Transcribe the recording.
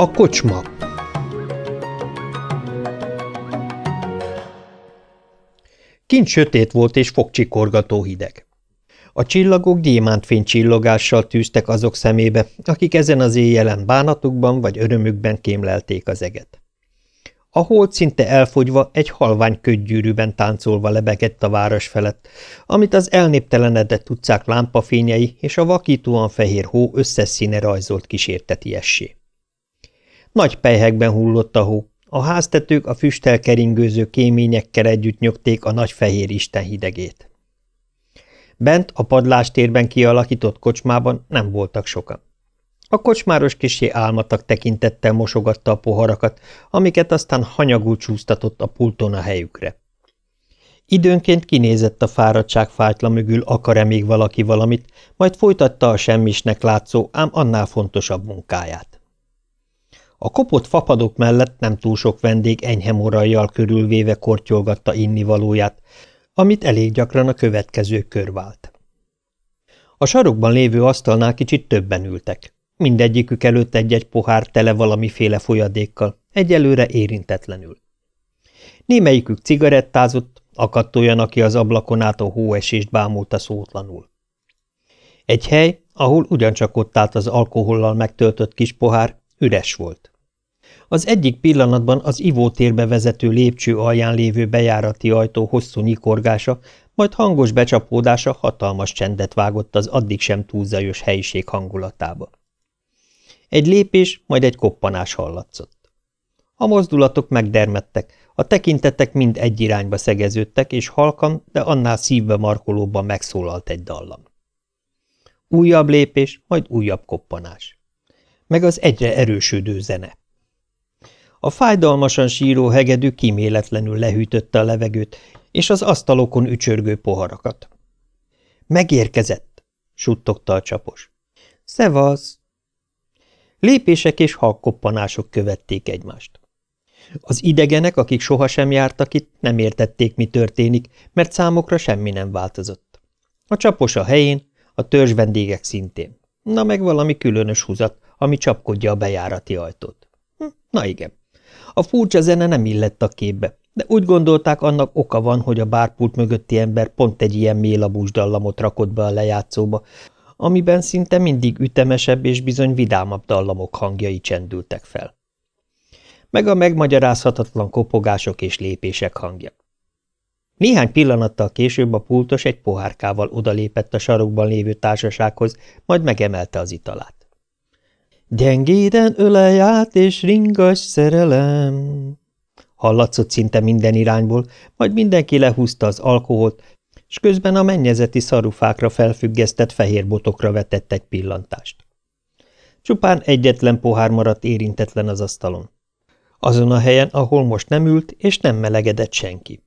A kocsma Kint sötét volt és fogcsikorgató hideg. A csillagok gyémántfény csillogással tűztek azok szemébe, akik ezen az éjjelen bánatukban vagy örömükben kémlelték az eget. A hold szinte elfogyva egy halvány ködgyűrűben táncolva lebegett a város felett, amit az elnéptelenedett utcák lámpafényei és a vakítóan fehér hó összes színe rajzolt kísértetiessé. Nagy pejhekben hullott a hó, a háztetők a füstel keringőző kéményekkel együtt nyögték a nagy fehér isten hidegét. Bent a padlástérben kialakított kocsmában nem voltak sokan. A kocsmáros kisé álmatag tekintettel mosogatta a poharakat, amiket aztán hanyagul csúsztatott a pulton a helyükre. Időnként kinézett a fáradtság fájtla mögül, akar-e még valaki valamit, majd folytatta a semmisnek látszó, ám annál fontosabb munkáját. A kopott fapadok mellett nem túl sok vendég enyhe morajjal körülvéve kortyolgatta innivalóját, amit elég gyakran a következő kör vált. A sarokban lévő asztalnál kicsit többen ültek. Mindegyikük előtt egy-egy pohár tele valamiféle folyadékkal, egyelőre érintetlenül. Némelyikük cigarettázott, akadt olyan, aki az ablakon át a hóesést bámulta szótlanul. Egy hely, ahol ugyancsak ott állt az alkohollal megtöltött kis pohár, üres volt. Az egyik pillanatban az ivótérbe vezető lépcső alján lévő bejárati ajtó hosszú nyikorgása, majd hangos becsapódása hatalmas csendet vágott az addig sem túl zajos helyiség hangulatába. Egy lépés, majd egy koppanás hallatszott. A mozdulatok megdermedtek, a tekintetek mind egy irányba szegeződtek, és halkan, de annál szívbe markolóban megszólalt egy dallam. Újabb lépés, majd újabb koppanás. Meg az egyre erősödő zene. A fájdalmasan síró hegedű kiméletlenül lehűtötte a levegőt, és az asztalokon ücsörgő poharakat. Megérkezett, suttogta a csapos. Szevasz! Lépések és halkoppanások követték egymást. Az idegenek, akik sohasem jártak itt, nem értették, mi történik, mert számokra semmi nem változott. A csapos a helyén, a törzs vendégek szintén. Na meg valami különös húzat, ami csapkodja a bejárati ajtót. Hm, na igen. A furcsa zene nem illett a képbe, de úgy gondolták, annak oka van, hogy a bárpult mögötti ember pont egy ilyen mélabús dallamot rakott be a lejátszóba, amiben szinte mindig ütemesebb és bizony vidámabb dallamok hangjai csendültek fel. Meg a megmagyarázhatatlan kopogások és lépések hangja. Néhány pillanattal később a pultos egy pohárkával odalépett a sarokban lévő társasághoz, majd megemelte az italát. Gyengéden ölej át, és ringas szerelem. Hallatszott szinte minden irányból, majd mindenki lehúzta az alkoholt, és közben a mennyezeti szarufákra felfüggesztett fehér botokra vetett egy pillantást. Csupán egyetlen pohár maradt érintetlen az asztalon. Azon a helyen, ahol most nem ült, és nem melegedett senki.